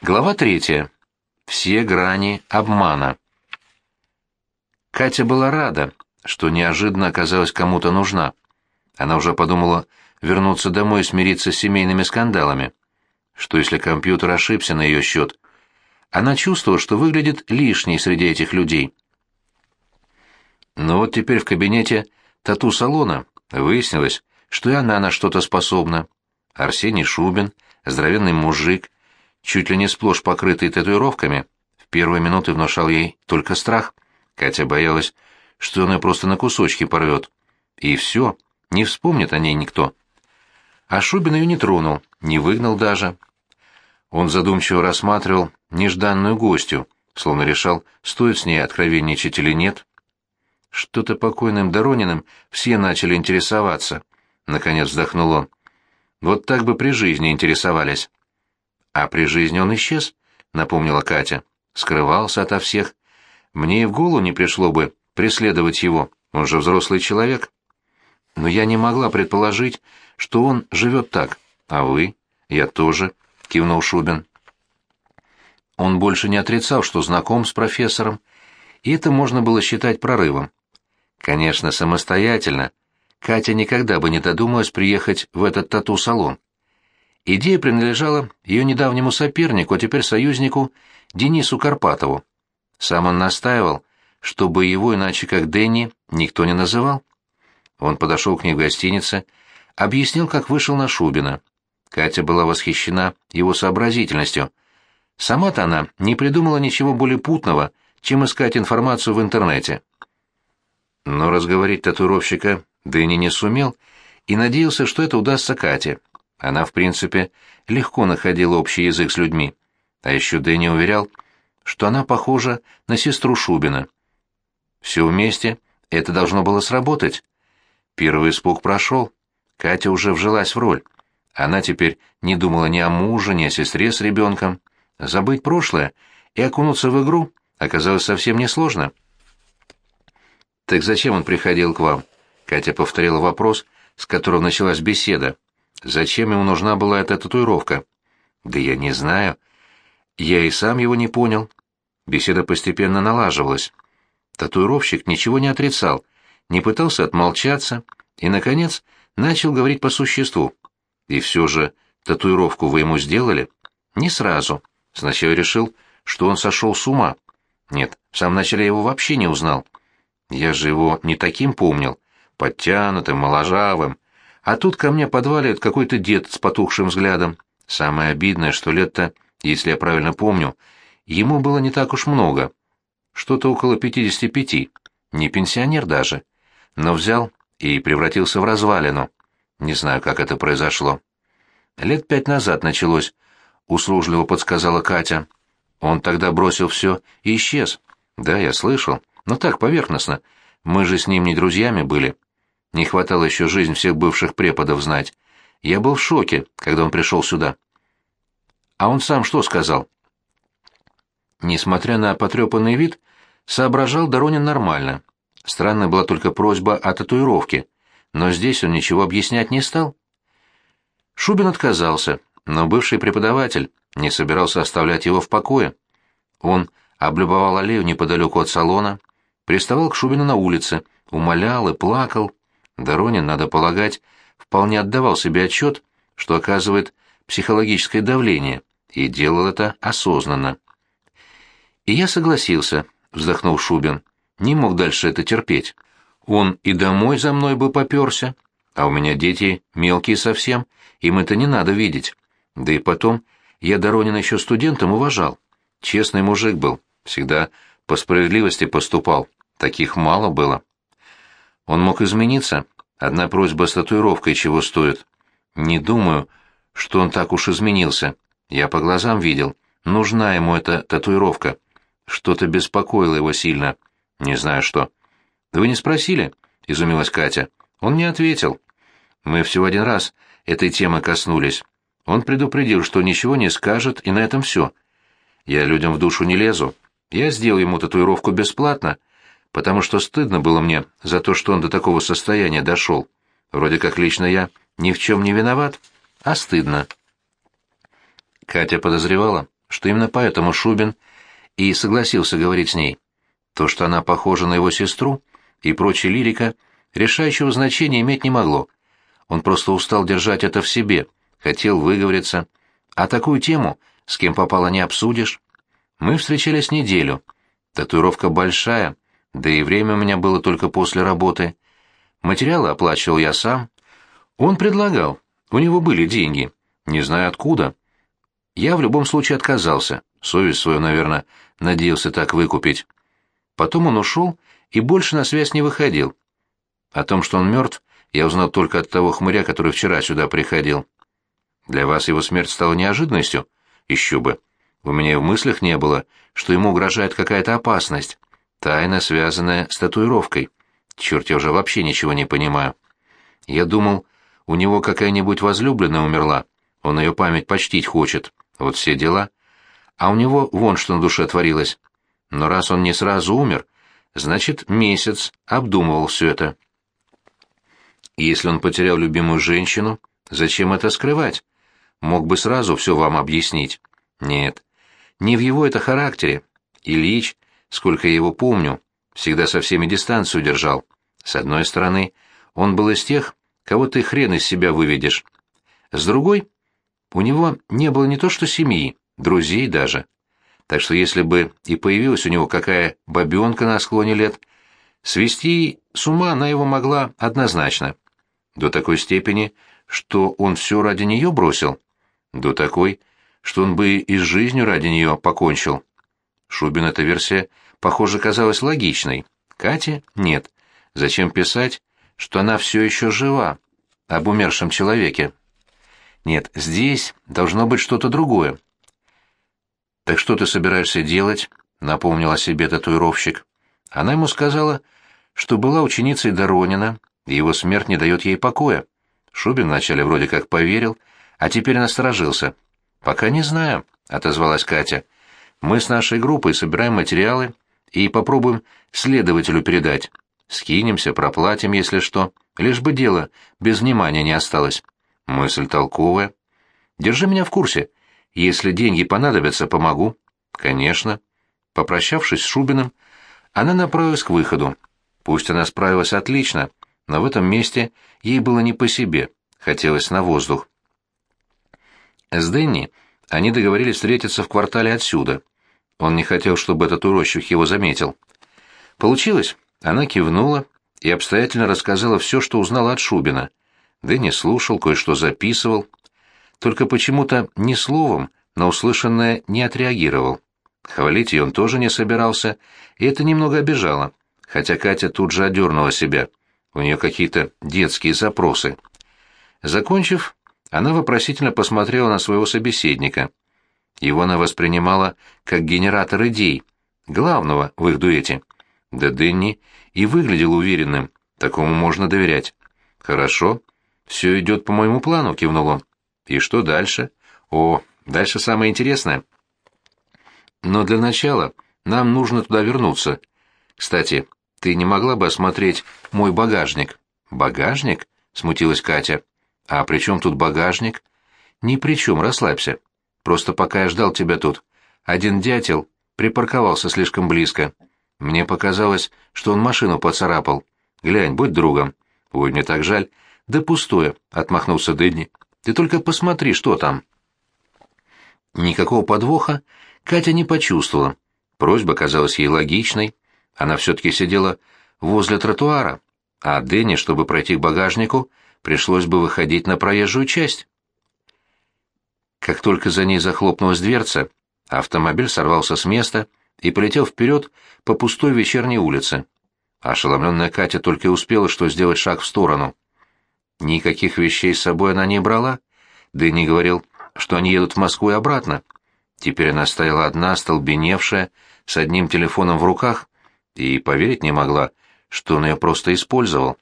Глава третья. Все грани обмана. Катя была рада, что неожиданно оказалась кому-то нужна. Она уже подумала вернуться домой и смириться с семейными скандалами. Что если компьютер ошибся на ее счет? Она чувствовала, что выглядит лишней среди этих людей. Но вот теперь в кабинете тату-салона выяснилось, что и она на что-то способна. Арсений Шубин, здоровенный мужик, чуть ли не сплошь покрытый татуировками, в первые минуты внушал ей только страх. Катя боялась, что он ее просто на кусочки порвет. И все, не вспомнит о ней никто. А Шубин ее не тронул, не выгнал даже. Он задумчиво рассматривал нежданную гостью, словно решал, стоит с ней откровенничать или нет. Что-то покойным Дорониным все начали интересоваться. Наконец вздохнул он. Вот так бы при жизни интересовались. А при жизни он исчез, напомнила Катя. Скрывался ото всех. Мне и в голову не пришло бы преследовать его, он же взрослый человек. Но я не могла предположить, что он живет так. А вы? Я тоже, кивнул Шубин. Он больше не отрицал, что знаком с профессором, и это можно было считать прорывом. Конечно, самостоятельно. Катя никогда бы не додумалась приехать в этот тату-салон. Идея принадлежала ее недавнему сопернику, а теперь союзнику Денису Карпатову. Сам он настаивал, чтобы его иначе как Дэнни никто не называл. Он подошел к ней в гостинице, объяснил, как вышел на Шубина. Катя была восхищена его сообразительностью. Сама-то она не придумала ничего более путного, чем искать информацию в интернете. Но разговорить татуировщика Дэнни не сумел и надеялся, что это удастся Кате. Она, в принципе, легко находила общий язык с людьми. А еще Дэнни уверял, что она похожа на сестру Шубина. Все вместе это должно было сработать. Первый испуг прошел. Катя уже вжилась в роль. Она теперь не думала ни о муже, ни о сестре с ребенком. Забыть прошлое и окунуться в игру оказалось совсем несложно. «Так зачем он приходил к вам?» Катя повторила вопрос, с которого началась беседа. Зачем ему нужна была эта татуировка? Да я не знаю. Я и сам его не понял. Беседа постепенно налаживалась. Татуировщик ничего не отрицал, не пытался отмолчаться и, наконец, начал говорить по существу. И все же татуировку вы ему сделали? Не сразу. Сначала решил, что он сошел с ума. Нет, в самом начале я его вообще не узнал. Я же его не таким помнил, подтянутым, моложавым, а тут ко мне подваливает какой-то дед с потухшим взглядом. Самое обидное, что лет-то, если я правильно помню, ему было не так уж много. Что-то около пятидесяти пяти. Не пенсионер даже. Но взял и превратился в развалину. Не знаю, как это произошло. Лет пять назад началось, услужливо подсказала Катя. Он тогда бросил все и исчез. Да, я слышал. Но так, поверхностно. Мы же с ним не друзьями были. Не хватало еще жизнь всех бывших преподов знать. Я был в шоке, когда он пришел сюда. А он сам что сказал? Несмотря на потрепанный вид, соображал Доронин нормально. Странная была только просьба о татуировке, но здесь он ничего объяснять не стал. Шубин отказался, но бывший преподаватель не собирался оставлять его в покое. Он облюбовал аллею неподалеку от салона, приставал к Шубину на улице, умолял и плакал, Доронин, надо полагать, вполне отдавал себе отчет, что оказывает психологическое давление, и делал это осознанно. И я согласился, вздохнул Шубин. Не мог дальше это терпеть. Он и домой за мной бы поперся, а у меня дети мелкие совсем, им это не надо видеть. Да и потом, я Доронина еще студентом уважал. Честный мужик был, всегда по справедливости поступал, таких мало было. Он мог измениться. Одна просьба с татуировкой чего стоит. Не думаю, что он так уж изменился. Я по глазам видел. Нужна ему эта татуировка. Что-то беспокоило его сильно. Не знаю что. «Вы не спросили?» — изумилась Катя. Он не ответил. Мы всего один раз этой темы коснулись. Он предупредил, что ничего не скажет, и на этом все. Я людям в душу не лезу. Я сделал ему татуировку бесплатно, потому что стыдно было мне за то, что он до такого состояния дошел. Вроде как лично я ни в чем не виноват, а стыдно. Катя подозревала, что именно поэтому Шубин и согласился говорить с ней. То, что она похожа на его сестру и прочая лирика, решающего значения иметь не могло. Он просто устал держать это в себе, хотел выговориться. А такую тему с кем попало не обсудишь. Мы встречались неделю. Татуировка большая, да и время у меня было только после работы. Материалы оплачивал я сам. Он предлагал, у него были деньги, не знаю откуда. Я в любом случае отказался, совесть свою, наверное, надеялся так выкупить. Потом он ушел и больше на связь не выходил. О том, что он мертв, я узнал только от того хмыря, который вчера сюда приходил. Для вас его смерть стала неожиданностью? Еще бы. У меня и в мыслях не было, что ему угрожает какая-то опасность, тайна, связанная с татуировкой. Черт, я уже вообще ничего не понимаю. Я думал, у него какая-нибудь возлюбленная умерла, он ее память почтить хочет, вот все дела. А у него вон что на душе творилось. Но раз он не сразу умер, значит, месяц обдумывал все это. Если он потерял любимую женщину, зачем это скрывать? Мог бы сразу все вам объяснить. Нет, не в его это характере. Ильич, сколько я его помню, всегда со всеми дистанцию держал. С одной стороны, он был из тех, кого ты хрен из себя выведешь. С другой, у него не было не то что семьи, друзей даже. Так что если бы и появилась у него какая бабенка на склоне лет, свести с ума она его могла однозначно. До такой степени, что он все ради нее бросил. До такой, что он бы и с жизнью ради нее покончил. Шубин эта версия, похоже, казалась логичной. Кате — нет. Зачем писать, что она все еще жива, об умершем человеке? Нет, здесь должно быть что-то другое. «Так что ты собираешься делать?» — напомнил о себе татуировщик. Она ему сказала, что была ученицей Доронина, и его смерть не дает ей покоя. Шубин вначале вроде как поверил, а теперь насторожился. «Пока не знаю», — отозвалась Катя. «Мы с нашей группой собираем материалы и попробуем следователю передать. Скинемся, проплатим, если что, лишь бы дело без внимания не осталось. Мысль толковая. Держи меня в курсе. Если деньги понадобятся, помогу». «Конечно». Попрощавшись с Шубиным, она направилась к выходу. Пусть она справилась отлично, но в этом месте ей было не по себе, хотелось на воздух. С Дэнни они договорились встретиться в квартале отсюда. Он не хотел, чтобы этот урощик его заметил. Получилось. Она кивнула и обстоятельно рассказала все, что узнала от Шубина. Дэнни слушал, кое-что записывал. Только почему-то ни словом на услышанное не отреагировал. Хвалить ее он тоже не собирался, и это немного обижало, хотя Катя тут же одернула себя. У нее какие-то детские запросы. Закончив, она вопросительно посмотрела на своего собеседника. Его она воспринимала как генератор идей, главного в их дуэте. Да Дэнни и выглядел уверенным, такому можно доверять. «Хорошо, все идет по моему плану», — кивнул он. «И что дальше?» «О, дальше самое интересное». «Но для начала нам нужно туда вернуться. Кстати, ты не могла бы осмотреть мой багажник?» «Багажник?» — смутилась Катя. «А при чем тут багажник?» «Ни при чем, расслабься. Просто пока я ждал тебя тут, один дятел припарковался слишком близко. Мне показалось, что он машину поцарапал. Глянь, будь другом». «Ой, мне так жаль». «Да пустое», — отмахнулся Дыдни. «Ты только посмотри, что там». Никакого подвоха Катя не почувствовала. Просьба казалась ей логичной. Она все-таки сидела возле тротуара, а Дэнни, чтобы пройти к багажнику, пришлось бы выходить на проезжую часть. Как только за ней захлопнулась дверца, автомобиль сорвался с места и полетел вперед по пустой вечерней улице. Ошеломленная Катя только успела что сделать шаг в сторону. Никаких вещей с собой она не брала, да и не говорил, что они едут в Москву и обратно. Теперь она стояла одна, столбеневшая, с одним телефоном в руках, и поверить не могла, что он ее просто использовал.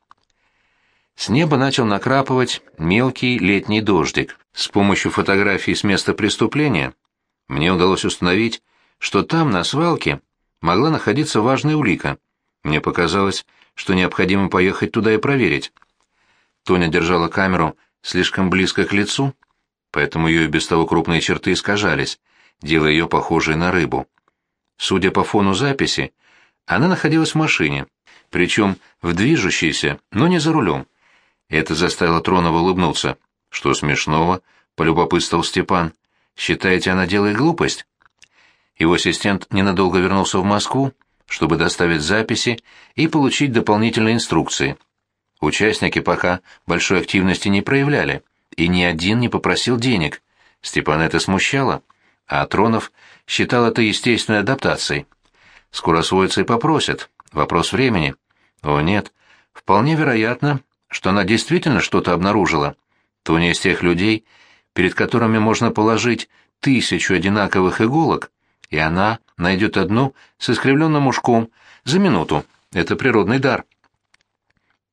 С неба начал накрапывать мелкий летний дождик. С помощью фотографий с места преступления мне удалось установить, что там, на свалке, могла находиться важная улика. Мне показалось, что необходимо поехать туда и проверить. Тоня держала камеру слишком близко к лицу, поэтому ее и без того крупные черты искажались. делая ее похожей на рыбу. Судя по фону записи, она находилась в машине, причем в движущейся, но не за рулем. Это заставило Тронова улыбнуться. «Что смешного?» — полюбопытствовал Степан. «Считаете, она делает глупость?» Его ассистент ненадолго вернулся в Москву, чтобы доставить записи и получить дополнительные инструкции. Участники пока большой активности не проявляли, и ни один не попросил денег. Степан это смущало, а Тронов считал это естественной адаптацией. Скоро освоятся и попросят. Вопрос времени. О, нет. Вполне вероятно, что она действительно что-то обнаружила. То не из тех людей, перед которыми можно положить тысячу одинаковых иголок, и она найдет одну с искривленным ушком за минуту. Это природный дар.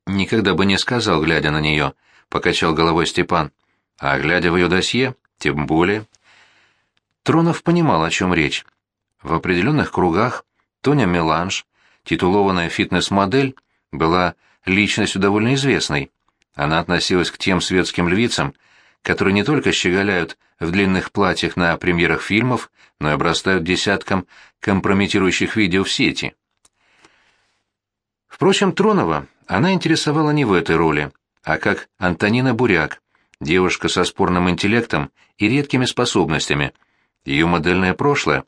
Никогда бы не сказал, глядя на нее, — покачал головой Степан. А глядя в ее досье, тем более. Тронов понимал, о чем речь. В определенных кругах Тоня Меланж, титулованная фитнес-модель, была личностью довольно известной. Она относилась к тем светским львицам, которые не только щеголяют в длинных платьях на премьерах фильмов, но и обрастают десятком компрометирующих видео в сети. Впрочем, Тронова она интересовала не в этой роли, а как Антонина Буряк, девушка со спорным интеллектом и редкими способностями. Ее модельное прошлое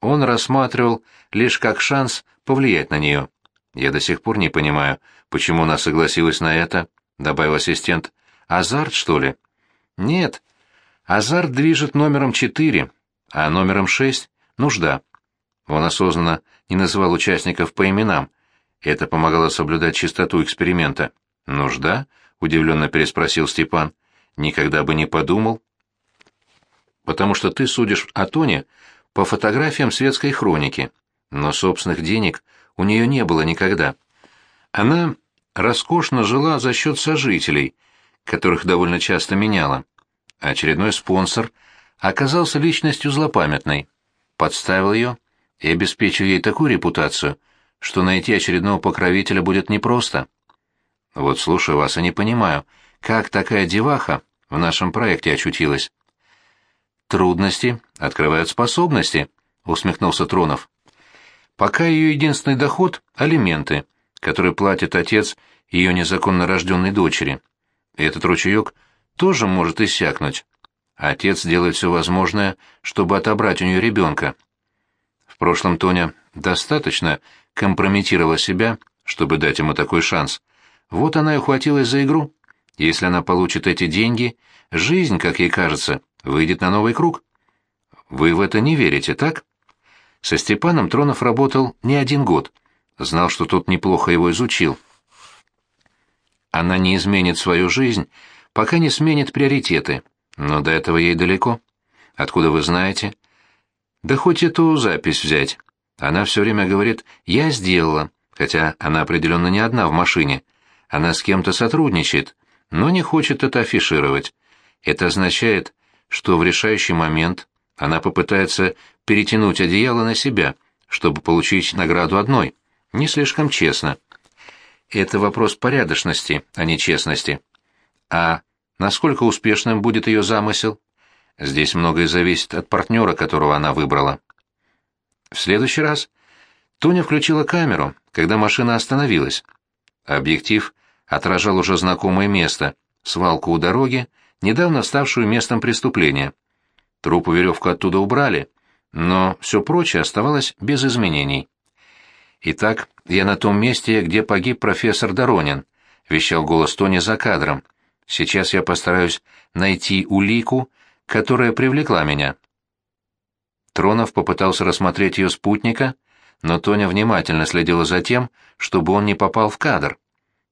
он рассматривал лишь как шанс повлиять на нее. «Я до сих пор не понимаю, почему она согласилась на это», — добавил ассистент. «Азарт, что ли?» «Нет. Азарт движет номером четыре, а номером шесть — нужда». Он осознанно не называл участников по именам, это помогало соблюдать чистоту эксперимента. «Нужда?» — удивленно переспросил Степан. «Никогда бы не подумал». «Потому что ты судишь о Тоне по фотографиям светской хроники, но собственных денег у нее не было никогда. Она роскошно жила за счет сожителей, которых довольно часто меняла. Очередной спонсор оказался личностью злопамятной, подставил ее и обеспечил ей такую репутацию — что найти очередного покровителя будет непросто. Вот слушаю вас и не понимаю, как такая деваха в нашем проекте очутилась. Трудности открывают способности, усмехнулся Тронов. Пока ее единственный доход — алименты, которые платит отец ее незаконно рожденной дочери. Этот ручеек тоже может иссякнуть. Отец делает все возможное, чтобы отобрать у нее ребенка. В прошлом Тоня достаточно компрометировала себя, чтобы дать ему такой шанс. Вот она и ухватилась за игру. Если она получит эти деньги, жизнь, как ей кажется, выйдет на новый круг. Вы в это не верите, так? Со Степаном Тронов работал не один год. Знал, что тот неплохо его изучил. Она не изменит свою жизнь, пока не сменит приоритеты. Но до этого ей далеко. Откуда вы знаете? Да хоть эту запись взять. Она все время говорит «я сделала», хотя она определенно не одна в машине. Она с кем-то сотрудничает, но не хочет это афишировать. Это означает, что в решающий момент она попытается перетянуть одеяло на себя, чтобы получить награду одной. Не слишком честно. Это вопрос порядочности, а не честности. А насколько успешным будет ее замысел? Здесь многое зависит от партнера, которого она выбрала. В следующий раз Тоня включила камеру, когда машина остановилась. Объектив отражал уже знакомое место — свалку у дороги, недавно ставшую местом преступления. Труп и веревку оттуда убрали, но все прочее оставалось без изменений. «Итак, я на том месте, где погиб профессор Доронин», — вещал голос Тони за кадром. «Сейчас я постараюсь найти улику, которая привлекла меня. Тронов попытался рассмотреть ее спутника, но Тоня внимательно следила за тем, чтобы он не попал в кадр.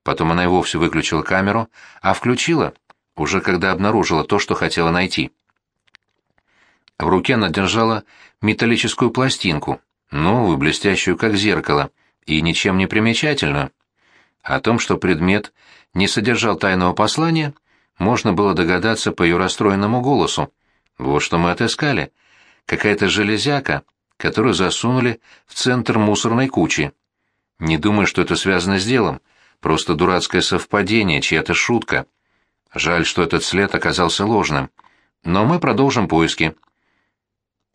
Потом она и вовсе выключила камеру, а включила, уже когда обнаружила то, что хотела найти. В руке она держала металлическую пластинку, новую, блестящую как зеркало, и ничем не примечательную. О том, что предмет не содержал тайного послания, можно было догадаться по ее расстроенному голосу. Вот что мы отыскали какая-то железяка, которую засунули в центр мусорной кучи. Не думаю, что это связано с делом, просто дурацкое совпадение, чья-то шутка. Жаль, что этот след оказался ложным. Но мы продолжим поиски.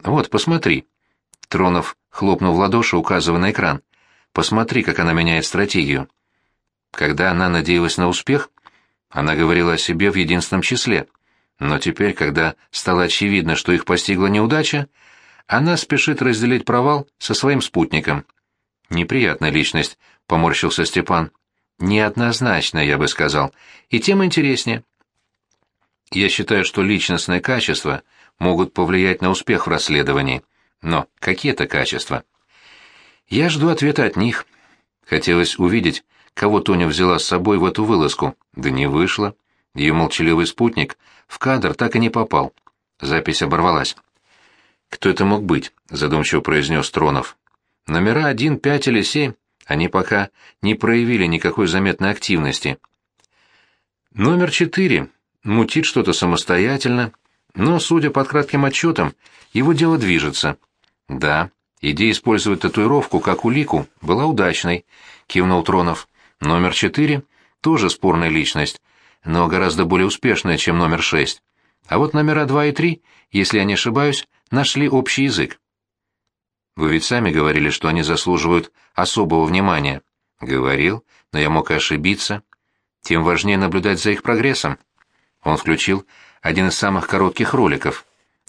Вот, посмотри». Тронов хлопнул в ладоши, указывая на экран. «Посмотри, как она меняет стратегию». Когда она надеялась на успех, она говорила о себе в единственном числе. Но теперь, когда стало очевидно, что их постигла неудача, она спешит разделить провал со своим спутником. «Неприятная личность», — поморщился Степан. «Неоднозначно, я бы сказал, и тем интереснее». Я считаю, что личностные качества могут повлиять на успех в расследовании. Но какие это качества? Я жду ответа от них. Хотелось увидеть, кого Тоня взяла с собой в эту вылазку. Да не вышло. Ее молчаливый спутник в кадр так и не попал. Запись оборвалась. «Кто это мог быть?» — задумчиво произнес Тронов. «Номера один, пять или семь, они пока не проявили никакой заметной активности. Номер четыре мутит что-то самостоятельно, но, судя по кратким отчетам, его дело движется. Да, идея использовать татуировку как улику была удачной, кивнул Тронов. Номер четыре тоже спорная личность, но гораздо более успешная, чем номер шесть. А вот номера два и три, если я не ошибаюсь, нашли общий язык. Вы ведь сами говорили, что они заслуживают особого внимания. Говорил, но я мог и ошибиться. Тем важнее наблюдать за их прогрессом. Он включил один из самых коротких роликов.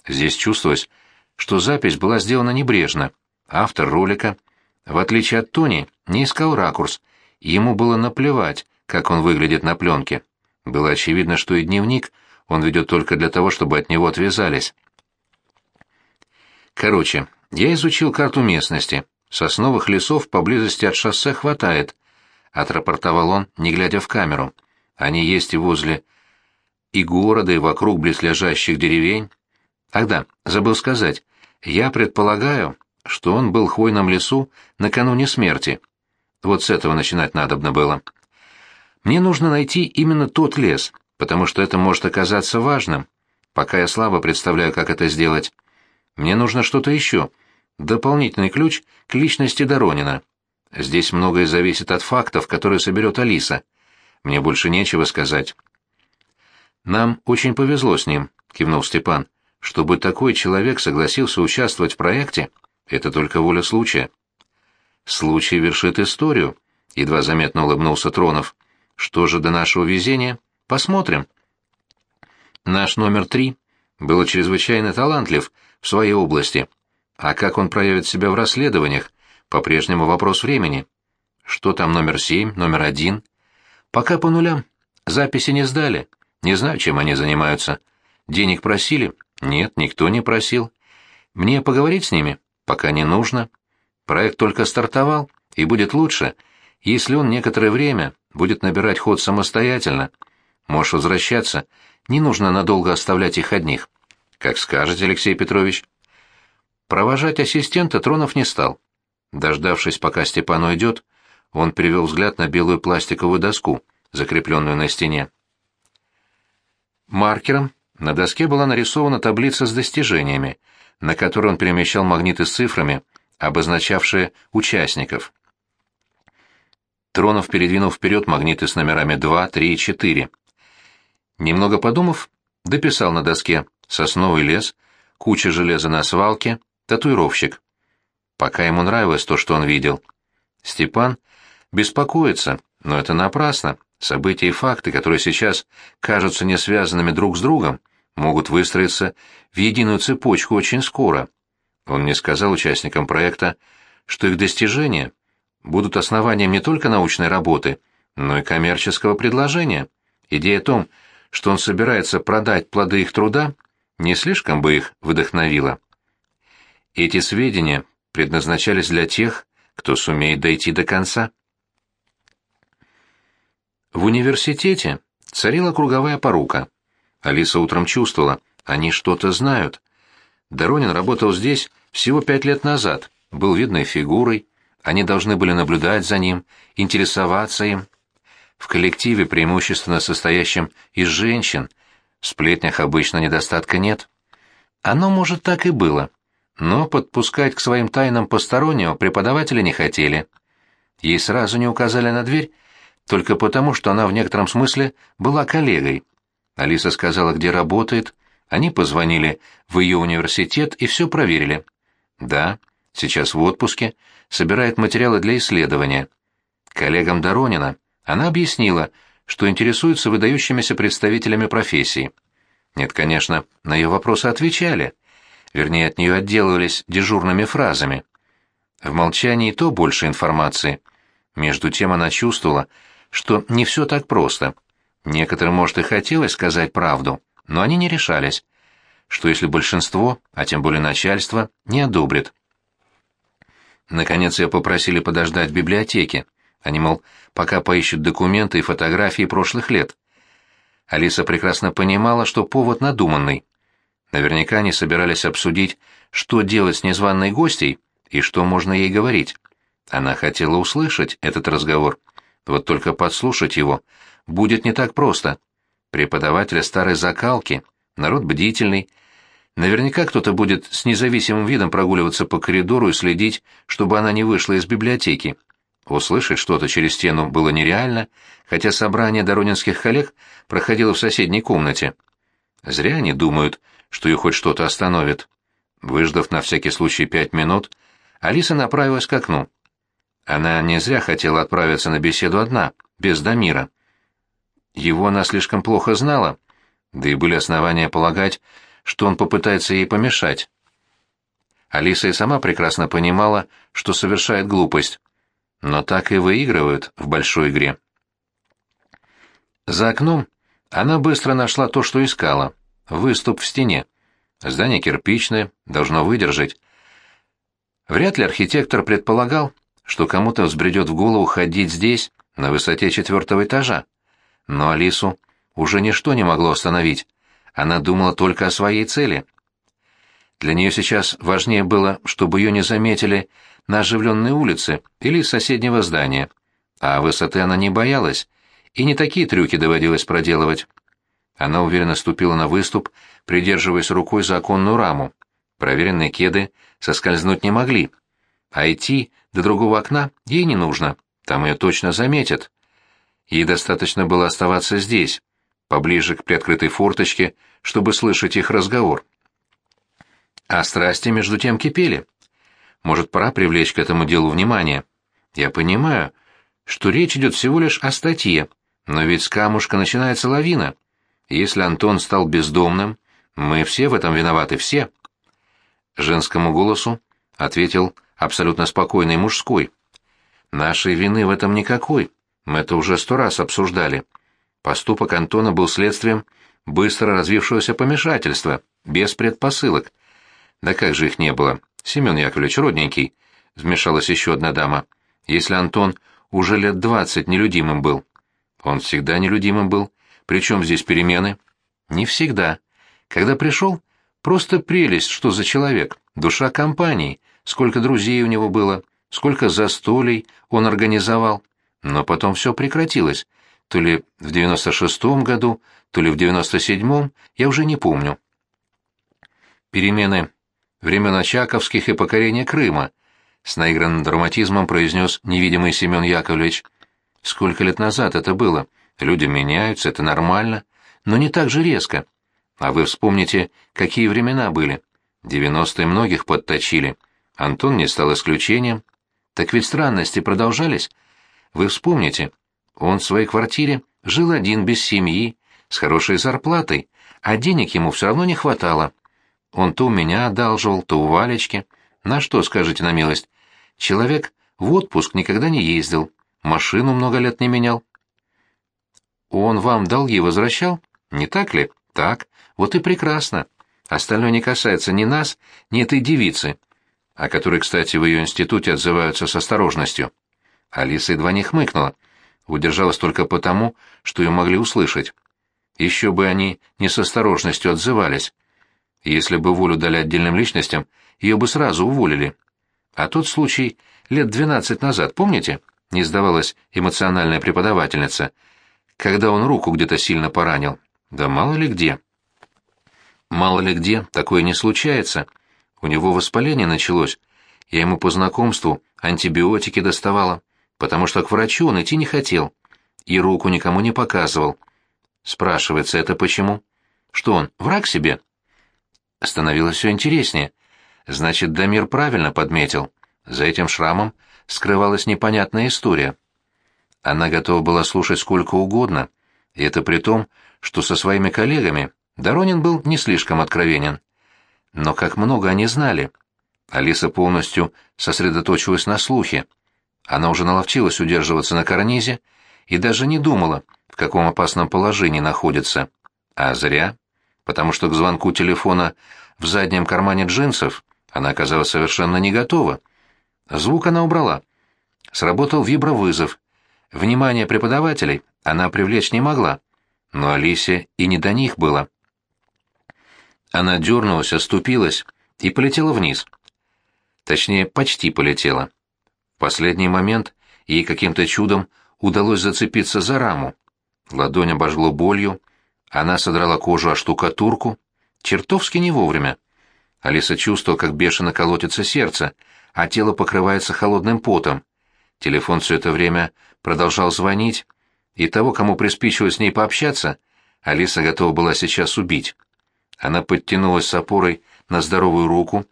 Здесь чувствовалось, что запись была сделана небрежно. Автор ролика, в отличие от Тони, не искал ракурс, ему было наплевать, как он выглядит на пленке. Было очевидно, что и дневник он ведет только для того, чтобы от него отвязались. Короче, я изучил карту местности. Сосновых лесов поблизости от шоссе хватает, — отрапортовал он, не глядя в камеру. Они есть и возле и города, и вокруг близлежащих деревень. Ах забыл сказать, я предполагаю, что он был в хвойном лесу накануне смерти. Вот с этого начинать надобно было. Мне нужно найти именно тот лес, потому что это может оказаться важным. Пока я слабо представляю, как это сделать. Мне нужно что-то еще. Дополнительный ключ к личности Доронина. Здесь многое зависит от фактов, которые соберет Алиса. Мне больше нечего сказать. «Нам очень повезло с ним», — кивнул Степан. «Чтобы такой человек согласился участвовать в проекте, это только воля случая». «Случай вершит историю», — едва заметно улыбнулся Тронов. «Что же до нашего везения? Посмотрим». Наш номер три был чрезвычайно талантлив в своей области, а как он проявит себя в расследованиях, по-прежнему вопрос времени. Что там номер семь, номер один? Пока по нулям. Записи не сдали. Не знаю, чем они занимаются. Денег просили? Нет, никто не просил. Мне поговорить с ними? Пока не нужно. Проект только стартовал, и будет лучше, если он некоторое время будет набирать ход самостоятельно. Можешь возвращаться, не нужно надолго оставлять их одних. Как скажете, Алексей Петрович. Провожать ассистента Тронов не стал. Дождавшись, пока Степан уйдет, он перевел взгляд на белую пластиковую доску, закрепленную на стене. Маркером на доске была нарисована таблица с достижениями, на которой он перемещал магниты с цифрами, обозначавшие участников. Тронов передвинул вперед магниты с номерами 2, 3 и 4. Немного подумав, дописал на доске «Сосновый лес», «Куча железа на свалке», «Татуировщик». Пока ему нравилось то, что он видел. Степан беспокоится, но это напрасно. События и факты, которые сейчас кажутся не связанными друг с другом, могут выстроиться в единую цепочку очень скоро. Он не сказал участникам проекта, что их достижения будут основанием не только научной работы, но и коммерческого предложения. Идея о том, что он собирается продать плоды их труда, не слишком бы их вдохновила. Эти сведения предназначались для тех, кто сумеет дойти до конца. В университете царила круговая порука. Алиса утром чувствовала, они что-то знают. Доронин работал здесь всего пять лет назад, был видной фигурой, они должны были наблюдать за ним, интересоваться им. В коллективе, преимущественно состоящем из женщин, в сплетнях обычно недостатка нет. Оно, может, так и было, но подпускать к своим тайнам постороннего преподаватели не хотели. Ей сразу не указали на дверь, только потому, что она в некотором смысле была коллегой. Алиса сказала, где работает, Они позвонили в ее университет и все проверили. Да, сейчас в отпуске, собирает материалы для исследования. Коллегам Доронина она объяснила, что интересуется выдающимися представителями профессии. Нет, конечно, на ее вопросы отвечали. Вернее, от нее отделывались дежурными фразами. В молчании то больше информации. Между тем она чувствовала, что не все так просто. Некоторым, может, и хотелось сказать правду, но они не решались. Что если большинство, а тем более начальство, не одобрит? Наконец ее попросили подождать в библиотеке. Они, мол, пока поищут документы и фотографии прошлых лет. Алиса прекрасно понимала, что повод надуманный. Наверняка они собирались обсудить, что делать с незваной гостьей и что можно ей говорить. Она хотела услышать этот разговор. Вот только подслушать его будет не так просто. Преподавателя старой закалки, народ бдительный. Наверняка кто-то будет с независимым видом прогуливаться по коридору и следить, чтобы она не вышла из библиотеки. Услышать что-то через стену было нереально, хотя собрание доронинских коллег проходило в соседней комнате. Зря они думают, что их хоть что-то остановит. Выждав на всякий случай пять минут, Алиса направилась к окну. Она не зря хотела отправиться на беседу одна, без Дамира. Его она слишком плохо знала, да и были основания полагать, что он попытается ей помешать. Алиса и сама прекрасно понимала, что совершает глупость но так и выигрывают в большой игре. За окном она быстро нашла то, что искала — выступ в стене. Здание кирпичное, должно выдержать. Вряд ли архитектор предполагал, что кому-то взбредет в голову ходить здесь, на высоте четвертого этажа. Но Алису уже ничто не могло остановить. Она думала только о своей цели. Для нее сейчас важнее было, чтобы ее не заметили на оживленной улице или из соседнего здания. А высоты она не боялась, и не такие трюки доводилось проделывать. Она уверенно ступила на выступ, придерживаясь рукой за оконную раму. Проверенные кеды соскользнуть не могли. А идти до другого окна ей не нужно, там ее точно заметят. Ей достаточно было оставаться здесь, поближе к приоткрытой форточке, чтобы слышать их разговор. А страсти между тем кипели. Может, пора привлечь к этому делу внимание? Я понимаю, что речь идет всего лишь о статье, но ведь с камушка начинается лавина. Если Антон стал бездомным, мы все в этом виноваты, все. Женскому голосу ответил абсолютно спокойный мужской. Нашей вины в этом никакой, мы это уже сто раз обсуждали. Поступок Антона был следствием быстро развившегося помешательства, без предпосылок. Да как же их не было? Семен Яковлевич, родненький, — вмешалась еще одна дама, — если Антон уже лет двадцать нелюдимым был. Он всегда нелюдимым был. Причем здесь перемены? Не всегда. Когда пришел, просто прелесть, что за человек, душа компании, сколько друзей у него было, сколько застолий он организовал. Но потом все прекратилось. То ли в девяносто шестом году, то ли в девяносто седьмом, я уже не помню. Перемены времен Очаковских и покорения Крыма, с наигранным драматизмом произнес невидимый Семен Яковлевич. Сколько лет назад это было? Люди меняются, это нормально, но не так же резко. А вы вспомните, какие времена были. Девяностые многих подточили. Антон не стал исключением. Так ведь странности продолжались. Вы вспомните, он в своей квартире жил один без семьи, с хорошей зарплатой, а денег ему все равно не хватало. Он то у меня одалживал, то у Валечки. На что, скажите на милость? Человек в отпуск никогда не ездил, машину много лет не менял. Он вам долги возвращал? Не так ли? Так. Вот и прекрасно. Остальное не касается ни нас, ни этой девицы, о которой, кстати, в ее институте отзываются с осторожностью. Алиса едва не хмыкнула. Удержалась только потому, что ее могли услышать. Еще бы они не с осторожностью отзывались. Если бы волю дали отдельным личностям, ее бы сразу уволили. А тот случай лет двенадцать назад, помните? Не сдавалась эмоциональная преподавательница. Когда он руку где-то сильно поранил. Да мало ли где. Мало ли где, такое не случается. У него воспаление началось. Я ему по знакомству антибиотики доставала, потому что к врачу он идти не хотел. И руку никому не показывал. Спрашивается, это почему? Что он, враг себе? становилось все интереснее. Значит, Дамир правильно подметил. За этим шрамом скрывалась непонятная история. Она готова была слушать сколько угодно, и это при том, что со своими коллегами Доронин был не слишком откровенен. Но как много они знали. Алиса полностью сосредоточилась на слухе. Она уже наловчилась удерживаться на карнизе и даже не думала, в каком опасном положении находится. А зря, потому что к звонку телефона в заднем кармане джинсов она оказалась совершенно не готова. Звук она убрала. Сработал вибровызов. Внимание преподавателей она привлечь не могла, но Алисе и не до них было. Она дернулась, оступилась и полетела вниз. Точнее, почти полетела. Последний момент ей каким-то чудом удалось зацепиться за раму. Ладонь обожгло болью, она содрала кожу о штукатурку, чертовски не вовремя. Алиса чувствовала, как бешено колотится сердце, а тело покрывается холодным потом. Телефон все это время продолжал звонить, и того, кому приспичило с ней пообщаться, Алиса готова была сейчас убить. Она подтянулась с опорой на здоровую руку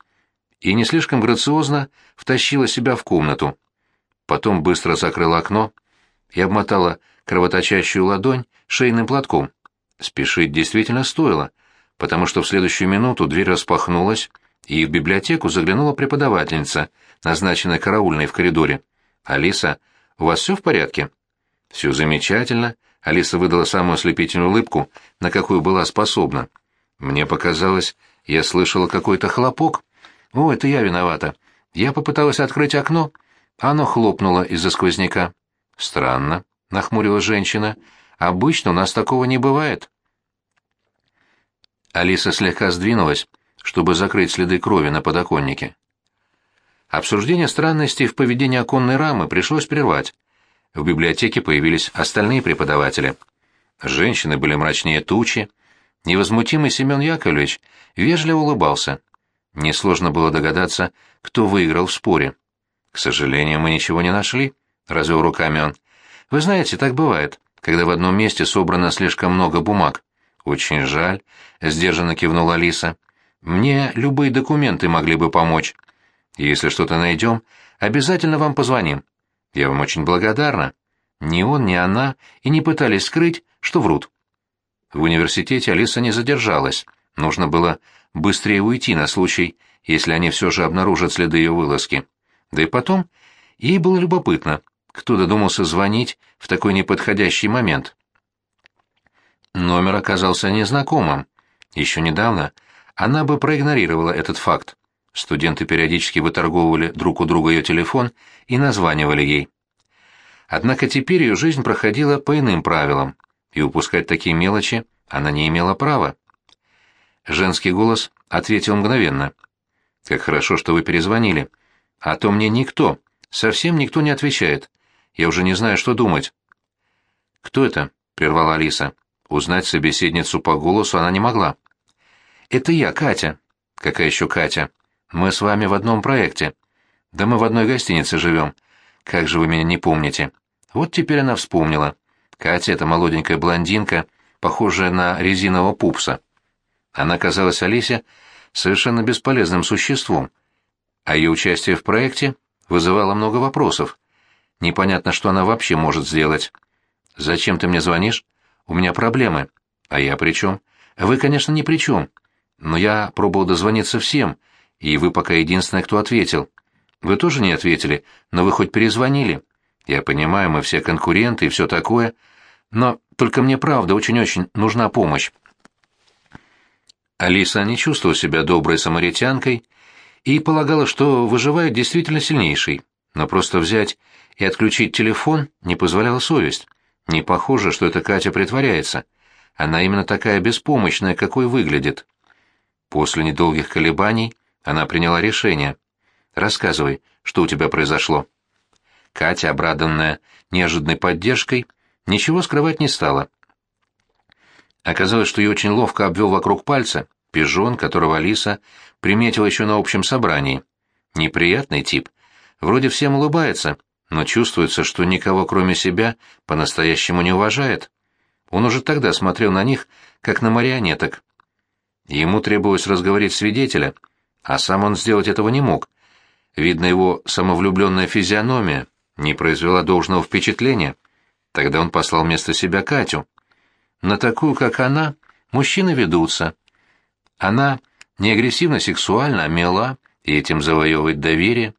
и не слишком грациозно втащила себя в комнату. Потом быстро закрыла окно и обмотала кровоточащую ладонь шейным платком. Спешить действительно стоило, потому что в следующую минуту дверь распахнулась, и в библиотеку заглянула преподавательница, назначенная караульной в коридоре. «Алиса, у вас все в порядке?» «Все замечательно», — Алиса выдала самую ослепительную улыбку, на какую была способна. «Мне показалось, я слышала какой-то хлопок. О, это я виновата. Я попыталась открыть окно, а оно хлопнуло из-за сквозняка». «Странно», — нахмурилась женщина. «Обычно у нас такого не бывает». Алиса слегка сдвинулась, чтобы закрыть следы крови на подоконнике. Обсуждение странностей в поведении оконной рамы пришлось прервать. В библиотеке появились остальные преподаватели. Женщины были мрачнее тучи. Невозмутимый Семен Яковлевич вежливо улыбался. Несложно было догадаться, кто выиграл в споре. «К сожалению, мы ничего не нашли», — развел руками он. «Вы знаете, так бывает, когда в одном месте собрано слишком много бумаг. Очень жаль», — сдержанно кивнула Алиса. Мне любые документы могли бы помочь. Если что-то найдем, обязательно вам позвоним. Я вам очень благодарна. Ни он, ни она и не пытались скрыть, что врут. В университете Алиса не задержалась. Нужно было быстрее уйти на случай, если они все же обнаружат следы ее вылазки. Да и потом, ей было любопытно, кто додумался звонить в такой неподходящий момент. Номер оказался незнакомым. Еще недавно она бы проигнорировала этот факт. Студенты периодически выторговывали друг у друга ее телефон и названивали ей. Однако теперь ее жизнь проходила по иным правилам, и упускать такие мелочи она не имела права. Женский голос ответил мгновенно. «Как хорошо, что вы перезвонили. А то мне никто, совсем никто не отвечает. Я уже не знаю, что думать». «Кто это?» — прервала Алиса. Узнать собеседницу по голосу она не могла. «Это я, Катя». «Какая еще Катя?» «Мы с вами в одном проекте. Да мы в одной гостинице живем. Как же вы меня не помните?» Вот теперь она вспомнила. Катя — это молоденькая блондинка, похожая на резинового пупса. Она казалась Алисе совершенно бесполезным существом, а ее участие в проекте вызывало много вопросов. Непонятно, что она вообще может сделать. «Зачем ты мне звонишь? У меня проблемы». «А я при чем?» «Вы, конечно, ни при чем. Но я пробовал дозвониться всем, и вы пока единственный, кто ответил. Вы тоже не ответили, но вы хоть перезвонили. Я понимаю, мы все конкуренты и все такое, но только мне правда очень-очень нужна помощь. Алиса не чувствовала себя доброй самаритянкой и полагала, что выживает действительно сильнейший, но просто взять и отключить телефон не позволяла совесть. Не похоже, что эта Катя притворяется. Она именно такая беспомощная, какой выглядит. После недолгих колебаний она приняла решение. «Рассказывай, что у тебя произошло?» Катя, обрадованная неожиданной поддержкой, ничего скрывать не стала. Оказалось, что ее очень ловко обвел вокруг пальца пижон, которого Алиса приметила еще на общем собрании. Неприятный тип. Вроде всем улыбается, но чувствуется, что никого кроме себя по-настоящему не уважает. Он уже тогда смотрел на них, как на марионеток. Ему требовалось разговорить свидетеля, а сам он сделать этого не мог. Видно, его самовлюбленная физиономия не произвела должного впечатления. Тогда он послал вместо себя Катю. На такую, как она, мужчины ведутся. Она не агрессивно-сексуальна, а мила, и этим завоевывает доверие.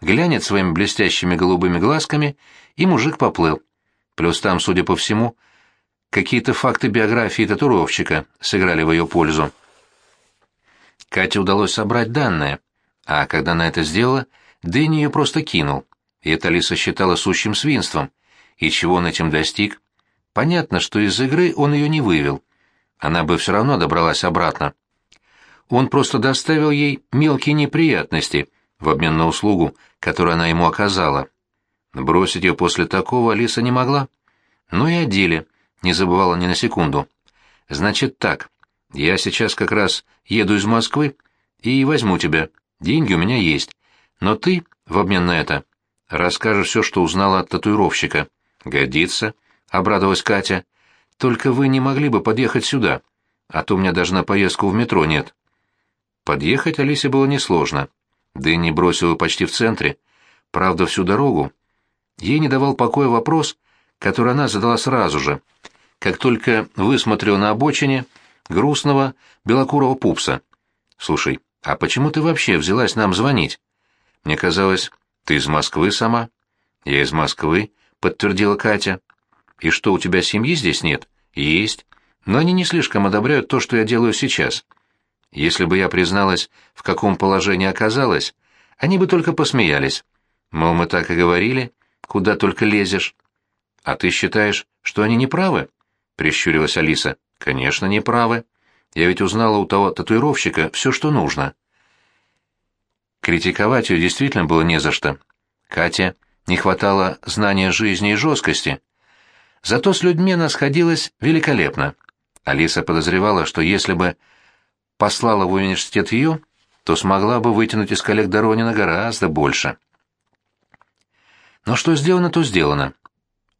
Глянет своими блестящими голубыми глазками, и мужик поплыл. Плюс там, судя по всему, какие-то факты биографии татуировщика сыграли в ее пользу. Кате удалось собрать данные, а когда она это сделала, Дэнни ее просто кинул. И это Алиса считала сущим свинством. И чего он этим достиг? Понятно, что из игры он ее не вывел. Она бы все равно добралась обратно. Он просто доставил ей мелкие неприятности в обмен на услугу, которую она ему оказала. Бросить ее после такого Алиса не могла. Но и о деле не забывала ни на секунду. «Значит так, я сейчас как раз еду из Москвы и возьму тебя. Деньги у меня есть. Но ты, в обмен на это, расскажешь все, что узнала от татуировщика». «Годится», — обрадовалась Катя. «Только вы не могли бы подъехать сюда, а то у меня даже на поездку в метро нет». Подъехать Алисе было несложно. Дэнни бросил ее почти в центре. Правда, всю дорогу. Ей не давал покоя вопрос, который она задала сразу же, как только высмотрела на обочине грустного белокурого пупса. «Слушай, а почему ты вообще взялась нам звонить? Мне казалось, ты из Москвы сама». «Я из Москвы», — подтвердила Катя. «И что, у тебя семьи здесь нет?» «Есть. Но они не слишком одобряют то, что я делаю сейчас. Если бы я призналась, в каком положении оказалась, они бы только посмеялись. Мол, мы так и говорили, куда только лезешь. А ты считаешь, что они не правы? Прищурилась Алиса. Конечно, не правы. Я ведь узнала у того татуировщика все, что нужно. Критиковать ее действительно было не за что. Катя не хватало знания жизни и жесткости. Зато с людьми она сходилась великолепно. Алиса подозревала, что если бы послала в университет ее, то смогла бы вытянуть из коллег Доронина гораздо больше. Но что сделано, то сделано.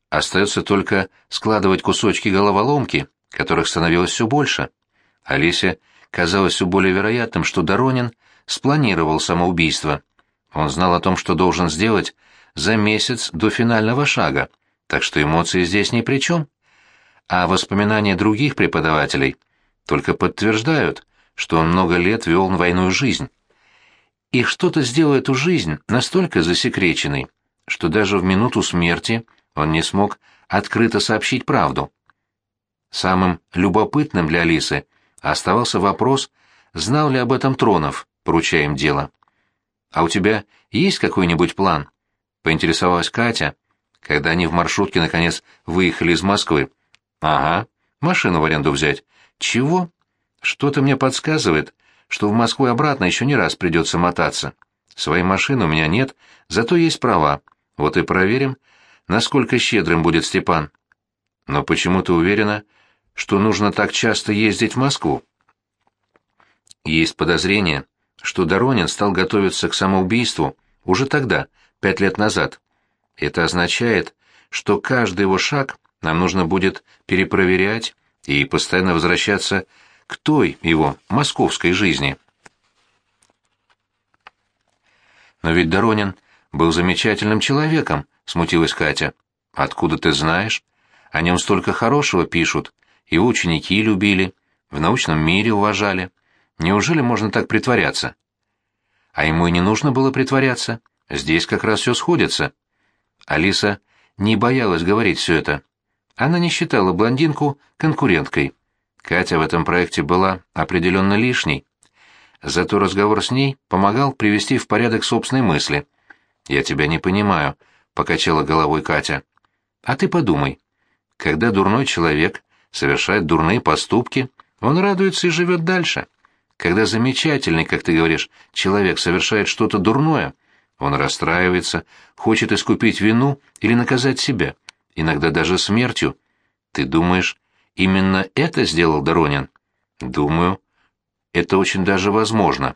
Остается только складывать кусочки головоломки, которых становилось все больше. Алисе казалось все более вероятным, что Доронин спланировал самоубийство. Он знал о том, что должен сделать за месяц до финального шага, так что эмоции здесь ни при чем. А воспоминания других преподавателей только подтверждают, что он много лет вел двойную жизнь. И что-то сделало эту жизнь настолько засекреченной, что даже в минуту смерти он не смог открыто сообщить правду. Самым любопытным для Алисы оставался вопрос, знал ли об этом Тронов, поручая им дело. «А у тебя есть какой-нибудь план?» — поинтересовалась Катя, когда они в маршрутке наконец выехали из Москвы. «Ага, машину в аренду взять». «Чего?» Что-то мне подсказывает, что в Москву обратно еще не раз придется мотаться. Своей машины у меня нет, зато есть права. Вот и проверим, насколько щедрым будет Степан. Но почему ты уверена, что нужно так часто ездить в Москву? Есть подозрение, что Доронин стал готовиться к самоубийству уже тогда, пять лет назад. Это означает, что каждый его шаг нам нужно будет перепроверять и постоянно возвращаться к той его московской жизни. Но ведь Доронин был замечательным человеком, смутилась Катя. Откуда ты знаешь? О нем столько хорошего пишут, и ученики любили, в научном мире уважали. Неужели можно так притворяться? А ему и не нужно было притворяться. Здесь как раз все сходится. Алиса не боялась говорить все это. Она не считала блондинку конкуренткой. Катя в этом проекте была определенно лишней. Зато разговор с ней помогал привести в порядок собственные мысли. «Я тебя не понимаю», — покачала головой Катя. «А ты подумай. Когда дурной человек совершает дурные поступки, он радуется и живет дальше. Когда замечательный, как ты говоришь, человек совершает что-то дурное, он расстраивается, хочет искупить вину или наказать себя, иногда даже смертью. Ты думаешь, Именно это сделал Доронин? Думаю, это очень даже возможно.